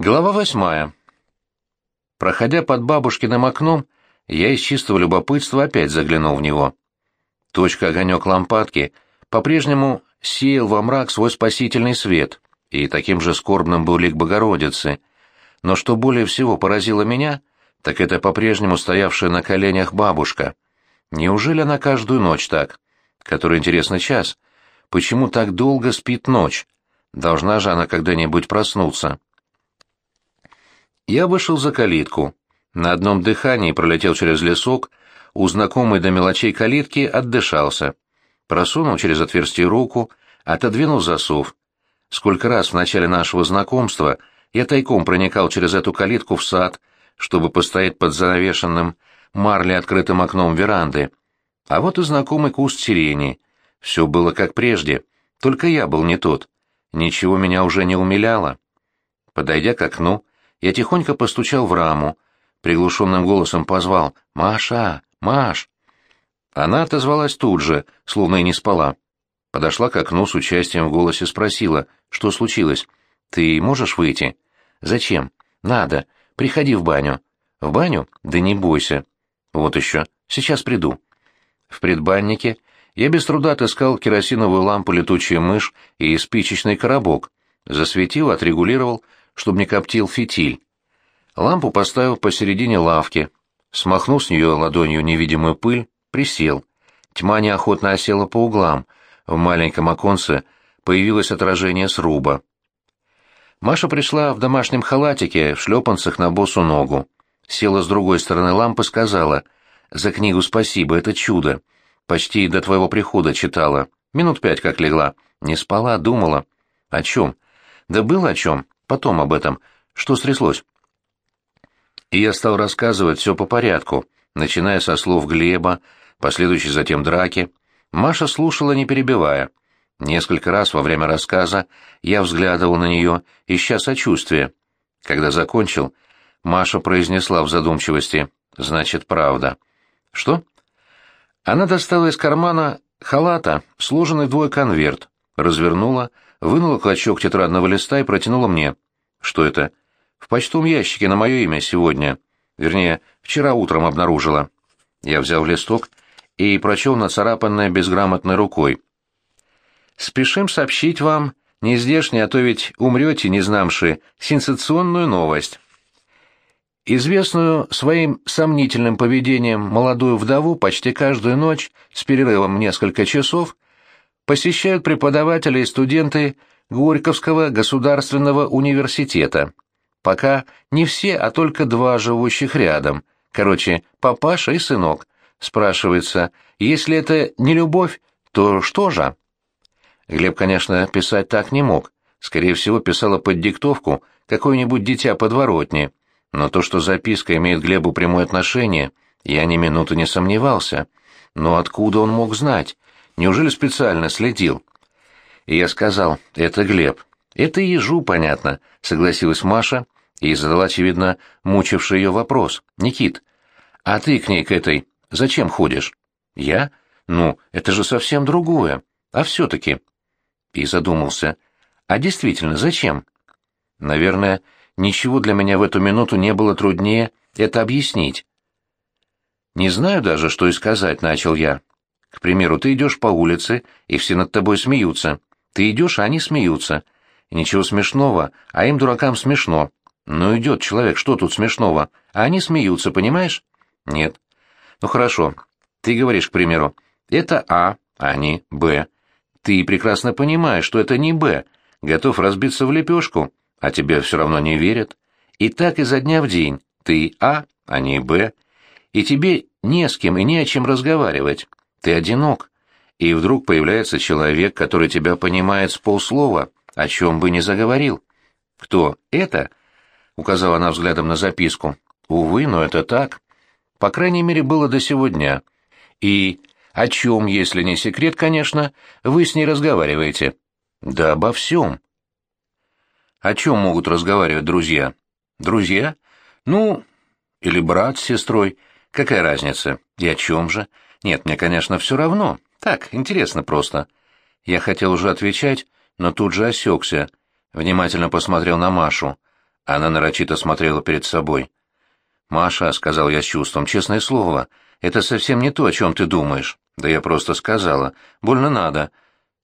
Глава восьмая. Проходя под бабушкиным окном, я из чистого любопытства опять заглянул в него. Точка-огонек лампадки по-прежнему сеял во мрак свой спасительный свет, и таким же скорбным был лик Богородицы. Но что более всего поразило меня, так это по-прежнему стоявшая на коленях бабушка. Неужели она каждую ночь так? Который интересный час. Почему так долго спит ночь? Должна же она когда-нибудь проснуться. Я вышел за калитку. На одном дыхании пролетел через лесок, у знакомой до мелочей калитки отдышался. Просунул через отверстие руку, отодвинул засов. Сколько раз в начале нашего знакомства я тайком проникал через эту калитку в сад, чтобы постоять под занавешенным марли открытым окном веранды. А вот и знакомый куст сирени. Все было как прежде, только я был не тот. Ничего меня уже не умиляло. Подойдя к окну, я тихонько постучал в раму, приглушенным голосом позвал «Маша! Маш!». Она отозвалась тут же, словно и не спала. Подошла к окну с участием в голосе, спросила, что случилось. «Ты можешь выйти?» «Зачем?» «Надо. Приходи в баню». «В баню? Да не бойся». «Вот еще. Сейчас приду». В предбаннике я без труда отыскал керосиновую лампу летучая мышь и спичечный коробок. Засветил, отрегулировал, чтобы не коптил фитиль. Лампу поставил посередине лавки, смахнул с нее ладонью невидимую пыль, присел. Тьма неохотно осела по углам, в маленьком оконце появилось отражение сруба. Маша пришла в домашнем халатике, в шлепанцах на босу ногу. Села с другой стороны лампы, сказала, «За книгу спасибо, это чудо. Почти до твоего прихода читала. Минут пять как легла. Не спала, думала. О чем? Да было о чем. Потом об этом. Что стряслось? И я стал рассказывать все по порядку, начиная со слов Глеба, последующей затем драки. Маша слушала, не перебивая. Несколько раз во время рассказа я взглядывал на нее, ища сочувствия. Когда закончил, Маша произнесла в задумчивости «Значит, правда». «Что?» Она достала из кармана халата сложенный вдвое конверт, развернула, вынула клочок тетрадного листа и протянула мне. Что это? В почтовом ящике на мое имя сегодня. Вернее, вчера утром обнаружила. Я взял листок и прочел нацарапанное безграмотной рукой. «Спешим сообщить вам, не здешне, а то ведь умрете, не знамши, сенсационную новость». Известную своим сомнительным поведением молодую вдову почти каждую ночь с перерывом несколько часов посещают преподаватели и студенты Горьковского государственного университета. Пока не все, а только два живущих рядом. Короче, папаша и сынок. Спрашивается, если это не любовь, то что же? Глеб, конечно, писать так не мог. Скорее всего, писала под диктовку какое-нибудь дитя подворотни. Но то, что записка имеет Глебу прямое отношение, я ни минуты не сомневался. Но откуда он мог знать? Неужели специально следил? И я сказал, это Глеб. Это ежу, понятно, согласилась Маша и задала, очевидно, мучивший ее вопрос. Никит, а ты к ней, к этой, зачем ходишь? Я? Ну, это же совсем другое. А все-таки... И задумался. А действительно, зачем? Наверное, ничего для меня в эту минуту не было труднее это объяснить. Не знаю даже, что и сказать, начал я. К примеру, ты идешь по улице, и все над тобой смеются. Ты идешь, а они смеются. Ничего смешного, а им, дуракам, смешно. Ну, идет человек, что тут смешного? А они смеются, понимаешь? Нет. Ну, хорошо. Ты говоришь, к примеру, это А, а они Б. Ты прекрасно понимаешь, что это не Б. Готов разбиться в лепешку, а тебе все равно не верят. И так изо дня в день. Ты А, а не Б. И тебе не с кем и не о чем разговаривать. Ты одинок. И вдруг появляется человек, который тебя понимает с полслова, о чем бы ни заговорил. Кто это? Указала она взглядом на записку. Увы, но это так. По крайней мере, было до сегодня. И о чем, если не секрет, конечно, вы с ней разговариваете? Да обо всем. О чем могут разговаривать друзья? Друзья? Ну, или брат с сестрой. Какая разница? И о чем же? Нет, мне, конечно, все равно. Так, интересно просто. Я хотел уже отвечать, но тут же осекся. Внимательно посмотрел на Машу. Она нарочито смотрела перед собой. «Маша», — сказал я с чувством, — «честное слово, это совсем не то, о чем ты думаешь». «Да я просто сказала. Больно надо».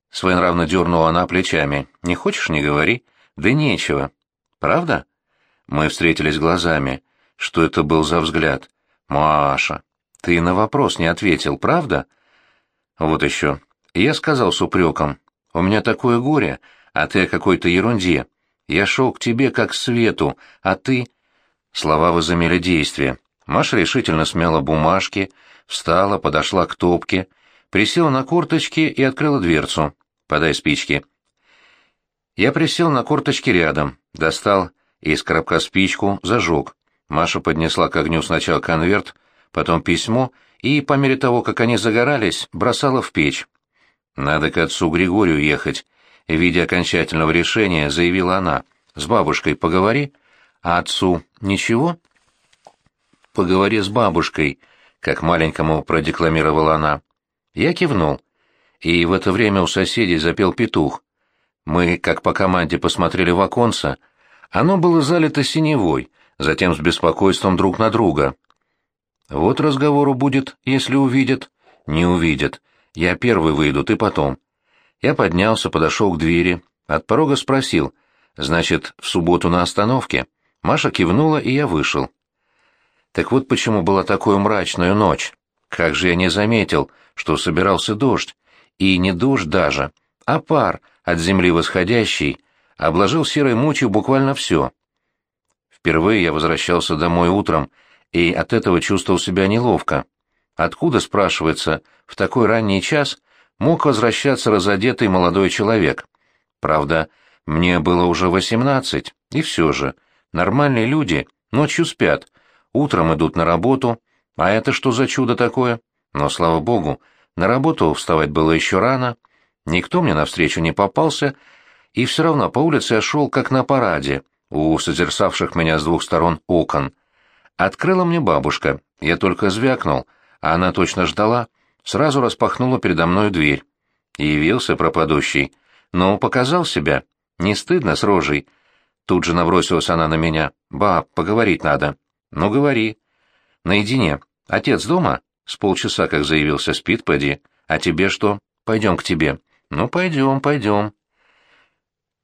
Своенравно дернула она плечами. «Не хочешь, не говори». «Да нечего». «Правда?» Мы встретились глазами. Что это был за взгляд? «Маша, ты на вопрос не ответил, правда?» «Вот еще. Я сказал с упреком. У меня такое горе, а ты о какой-то ерунде. Я шел к тебе как к свету, а ты...» Слова возымели действие. Маша решительно смяла бумажки, встала, подошла к топке, присела на корточки и открыла дверцу. «Подай спички». Я присел на корточки рядом, достал из коробка спичку, зажег. Маша поднесла к огню сначала конверт, потом письмо и, по мере того, как они загорались, бросала в печь. «Надо к отцу Григорию ехать», — в виде окончательного решения заявила она. «С бабушкой поговори». А отцу ничего? Поговори с бабушкой, как маленькому продекламировала она. Я кивнул. И в это время у соседей запел петух. Мы, как по команде, посмотрели в оконце. Оно было залито синевой, затем с беспокойством друг на друга. Вот разговору будет, если увидят. Не увидят. Я первый выйду, ты потом. Я поднялся, подошел к двери, от порога спросил, значит, в субботу на остановке? Маша кивнула, и я вышел. Так вот почему была такую мрачную ночь. Как же я не заметил, что собирался дождь. И не дождь даже, а пар от земли восходящий обложил серой мучью буквально все. Впервые я возвращался домой утром, и от этого чувствовал себя неловко. Откуда, спрашивается, в такой ранний час мог возвращаться разодетый молодой человек? Правда, мне было уже восемнадцать, и все же — Нормальные люди ночью спят, утром идут на работу, а это что за чудо такое? Но, слава богу, на работу вставать было еще рано, никто мне навстречу не попался, и все равно по улице я шел как на параде, у созерцавших меня с двух сторон окон. Открыла мне бабушка, я только звякнул, а она точно ждала, сразу распахнула передо мной дверь. Явился пропадущий, но показал себя, не стыдно с рожей, Тут же набросилась она на меня. «Баб, поговорить надо». «Ну, говори». «Наедине. Отец дома?» «С полчаса, как заявился, спит, поди. А тебе что? Пойдем к тебе». «Ну, пойдем, пойдем».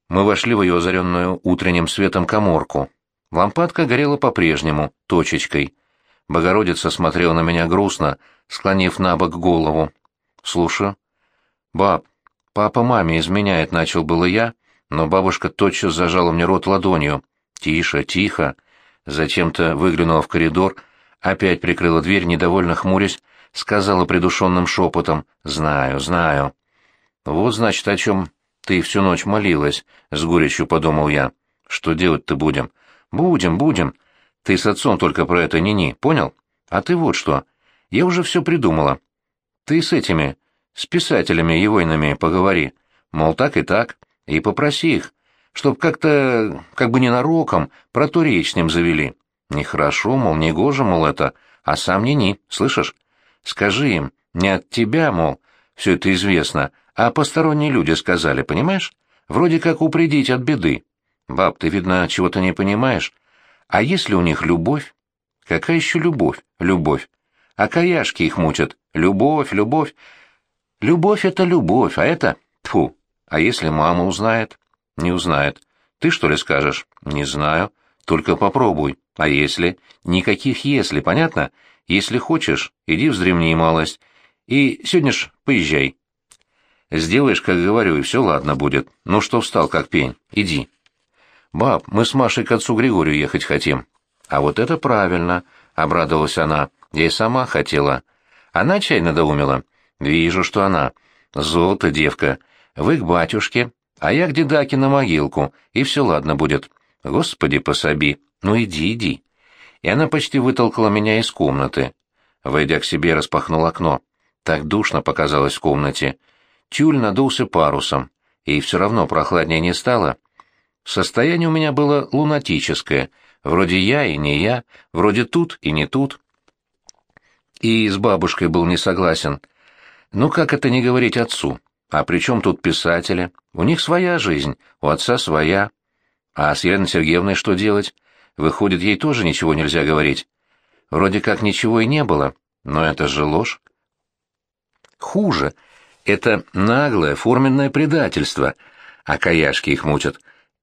Мы вошли в ее озаренную утренним светом коморку. Лампадка горела по-прежнему, точечкой. Богородица смотрела на меня грустно, склонив на бок голову. «Слушаю». «Баб, папа маме изменяет», — начал было я, но бабушка тотчас зажала мне рот ладонью. «Тише, тихо!» Зачем-то выглянула в коридор, опять прикрыла дверь, недовольно хмурясь, сказала придушенным шепотом «Знаю, знаю». «Вот, значит, о чем ты всю ночь молилась», — с горечью подумал я. «Что делать-то будем?» «Будем, будем. Ты с отцом только про это не-не, понял? А ты вот что. Я уже все придумала. Ты с этими, с писателями егойными поговори. Мол, так и так и попроси их, чтоб как-то, как бы ненароком, про то речь с ним завели. Нехорошо, мол, не гоже, мол, это, а сам не-ни, слышишь? Скажи им, не от тебя, мол, все это известно, а посторонние люди сказали, понимаешь? Вроде как упредить от беды. Баб, ты, видно, чего-то не понимаешь. А если у них любовь? Какая еще любовь? Любовь. А каяшки их мучат. Любовь, любовь. Любовь — это любовь, а это... Тьфу, а если мама узнает? Не узнает. Ты что ли скажешь? Не знаю. Только попробуй. А если? Никаких «если», понятно? Если хочешь, иди вздремни малость. И сегодня ж поезжай. Сделаешь, как говорю, и все ладно будет. Ну что встал, как пень? Иди. Баб, мы с Машей к отцу Григорию ехать хотим. А вот это правильно, — обрадовалась она. Я и сама хотела. Она чай надоумила. Вижу, что она. Золото девка. Вы к батюшке, а я к дедаке на могилку, и все ладно будет. Господи, пособи, ну иди, иди. И она почти вытолкала меня из комнаты. Войдя к себе, распахнул окно. Так душно показалось в комнате. Тюль надулся парусом, и все равно прохладнее не стало. Состояние у меня было лунатическое, вроде я и не я, вроде тут и не тут. И с бабушкой был не согласен. Ну как это не говорить отцу? А при чем тут писатели? У них своя жизнь, у отца своя. А с Еленой Сергеевной что делать? Выходит, ей тоже ничего нельзя говорить. Вроде как ничего и не было, но это же ложь. Хуже. Это наглое, форменное предательство, а каяшки их мутят.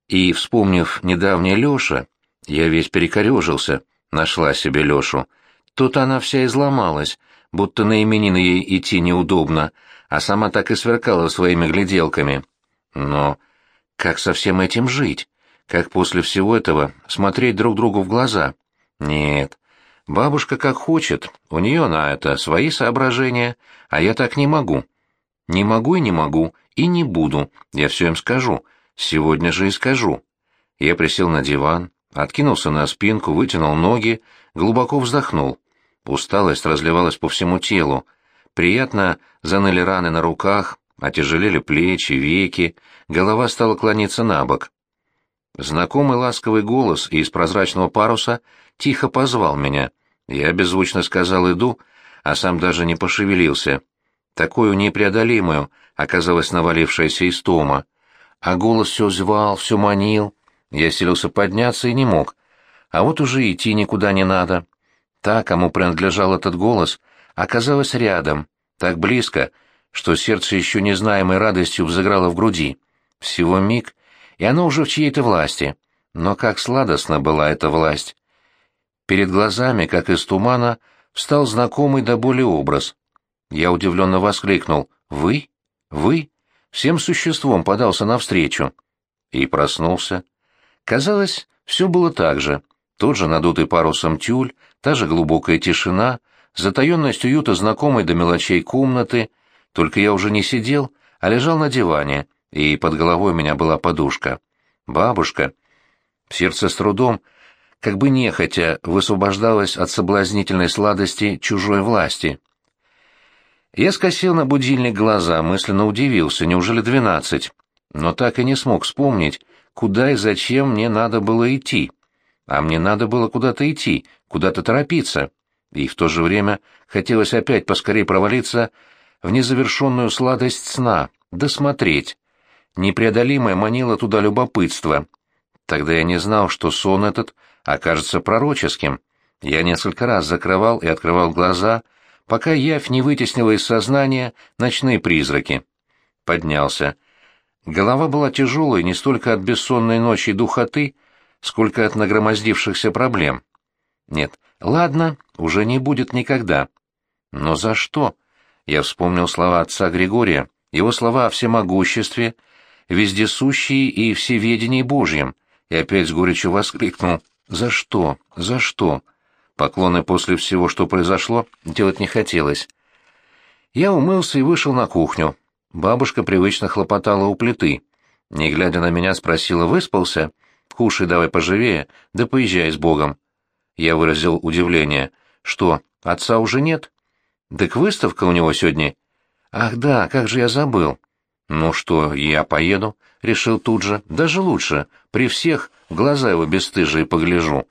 И, вспомнив недавнее Леша, я весь перекорежился, нашла себе Лешу. Тут она вся изломалась, будто на именины ей идти неудобно, а сама так и сверкала своими гляделками. Но как со всем этим жить? Как после всего этого смотреть друг другу в глаза? Нет. Бабушка как хочет, у нее на это свои соображения, а я так не могу. Не могу и не могу, и не буду, я все им скажу, сегодня же и скажу. Я присел на диван, откинулся на спинку, вытянул ноги, глубоко вздохнул. Усталость разливалась по всему телу. Приятно заныли раны на руках, отяжелели плечи, веки, голова стала клониться на бок. Знакомый ласковый голос из прозрачного паруса тихо позвал меня. Я беззвучно сказал «иду», а сам даже не пошевелился. Такую непреодолимую оказалась навалившаяся истома. А голос все звал, все манил. Я селился подняться и не мог. А вот уже идти никуда не надо. Та, кому принадлежал этот голос, оказалась рядом, так близко, что сердце еще незнаемой радостью взыграло в груди. Всего миг, и оно уже в чьей-то власти. Но как сладостна была эта власть! Перед глазами, как из тумана, встал знакомый до боли образ. Я удивленно воскликнул «Вы? Вы?» Всем существом подался навстречу. И проснулся. Казалось, все было так же. Тот же надутый парусом тюль, та же глубокая тишина, затаенность уюта знакомой до мелочей комнаты, только я уже не сидел, а лежал на диване — и под головой у меня была подушка. Бабушка. Сердце с трудом, как бы нехотя, высвобождалось от соблазнительной сладости чужой власти. Я скосил на будильник глаза, мысленно удивился, неужели двенадцать? Но так и не смог вспомнить, куда и зачем мне надо было идти. А мне надо было куда-то идти, куда-то торопиться. И в то же время хотелось опять поскорее провалиться в незавершенную сладость сна, досмотреть, непреодолимое манило туда любопытство. Тогда я не знал, что сон этот окажется пророческим. Я несколько раз закрывал и открывал глаза, пока явь не вытеснила из сознания ночные призраки. Поднялся. Голова была тяжелой не столько от бессонной ночи и духоты, сколько от нагромоздившихся проблем. Нет, ладно, уже не будет никогда. Но за что? Я вспомнил слова отца Григория, его слова о всемогуществе — вездесущий и всеведении Божьем, и опять с горечью воскликнул «За что? За что?» Поклоны после всего, что произошло, делать не хотелось. Я умылся и вышел на кухню. Бабушка привычно хлопотала у плиты. Не глядя на меня, спросила «Выспался?» «Кушай давай поживее, да поезжай с Богом». Я выразил удивление. «Что, отца уже нет?» «Так выставка у него сегодня». «Ах да, как же я забыл. «Ну что, я поеду?» — решил тут же. «Даже лучше. При всех глаза его бесстыжие погляжу».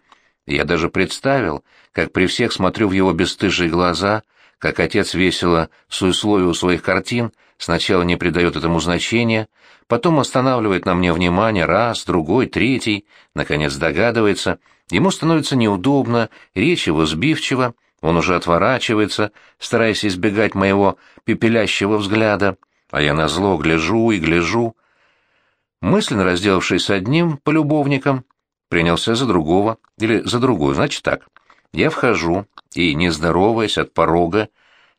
Я даже представил, как при всех смотрю в его бесстыжие глаза, как отец весело суесловию своих картин, сначала не придает этому значения, потом останавливает на мне внимание раз, другой, третий, наконец догадывается, ему становится неудобно, речь его сбивчива, он уже отворачивается, стараясь избегать моего пепелящего взгляда а я назло гляжу и гляжу. Мысленно разделавшись с одним полюбовником, принялся за другого, или за другую, значит так. Я вхожу и, не здороваясь от порога,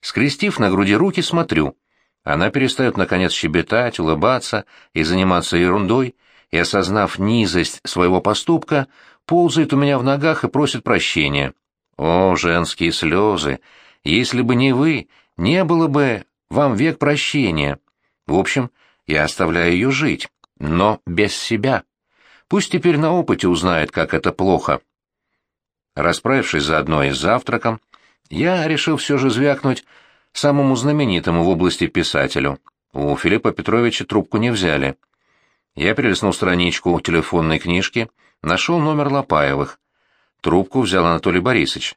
скрестив на груди руки, смотрю. Она перестает, наконец, щебетать, улыбаться и заниматься ерундой, и, осознав низость своего поступка, ползает у меня в ногах и просит прощения. О, женские слезы! Если бы не вы, не было бы вам век прощения. В общем, я оставляю ее жить, но без себя. Пусть теперь на опыте узнает, как это плохо. Расправившись заодно и с завтраком, я решил все же звякнуть самому знаменитому в области писателю. У Филиппа Петровича трубку не взяли. Я перелистнул страничку телефонной книжки, нашел номер Лопаевых. Трубку взял Анатолий Борисович.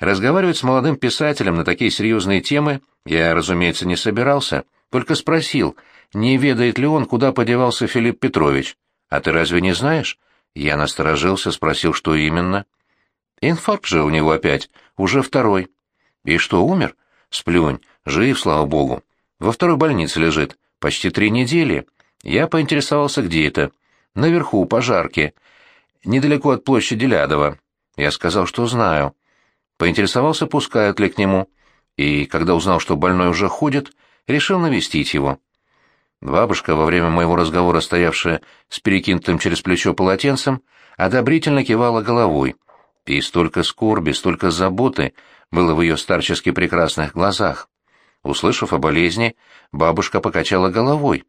Разговаривать с молодым писателем на такие серьезные темы я, разумеется, не собирался, только спросил, не ведает ли он, куда подевался Филипп Петрович. А ты разве не знаешь? Я насторожился, спросил, что именно. Инфаркт же у него опять, уже второй. И что, умер? Сплюнь, жив, слава богу. Во второй больнице лежит, почти три недели. Я поинтересовался, где это. Наверху, пожарки. Недалеко от площади Лядова. Я сказал, что знаю. Поинтересовался, пускают ли к нему. И, когда узнал, что больной уже ходит, решил навестить его. Бабушка, во время моего разговора, стоявшая с перекинутым через плечо полотенцем, одобрительно кивала головой. И столько скорби, столько заботы было в ее старчески прекрасных глазах. Услышав о болезни, бабушка покачала головой.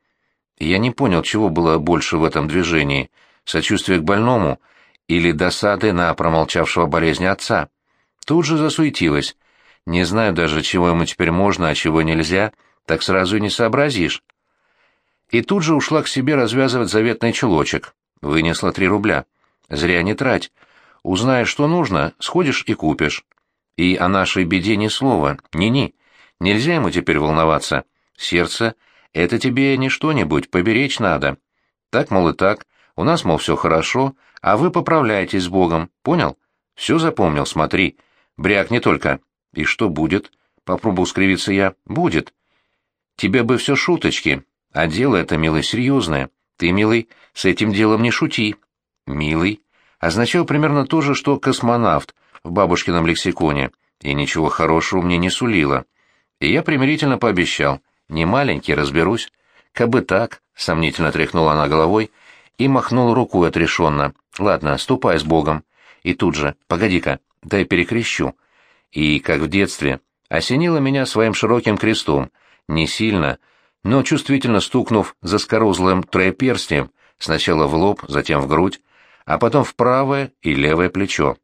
Я не понял, чего было больше в этом движении — сочувствие к больному или досады на промолчавшего болезни отца. Тут же засуетилась. Не знаю даже, чего ему теперь можно, а чего нельзя, так сразу и не сообразишь и тут же ушла к себе развязывать заветный чулочек. Вынесла три рубля. Зря не трать. Узнаешь, что нужно, сходишь и купишь. И о нашей беде ни слова, ни-ни. Нельзя ему теперь волноваться. Сердце — это тебе не что-нибудь, поберечь надо. Так, мол, и так. У нас, мол, все хорошо, а вы поправляйтесь с Богом, понял? Все запомнил, смотри. Бряк не только. И что будет? Попробую скривиться я. Будет. Тебе бы все шуточки, а дело это, милый, серьезное. Ты, милый, с этим делом не шути. Милый означал примерно то же, что космонавт в бабушкином лексиконе, и ничего хорошего мне не сулило. И я примирительно пообещал, не маленький, разберусь. Кабы так, сомнительно тряхнула она головой и махнула рукой отрешенно. Ладно, ступай с Богом. И тут же, погоди-ка, дай перекрещу. И, как в детстве, осенила меня своим широким крестом, не сильно, но чувствительно стукнув заскорузлым троеперстием, сначала в лоб, затем в грудь, а потом в правое и левое плечо.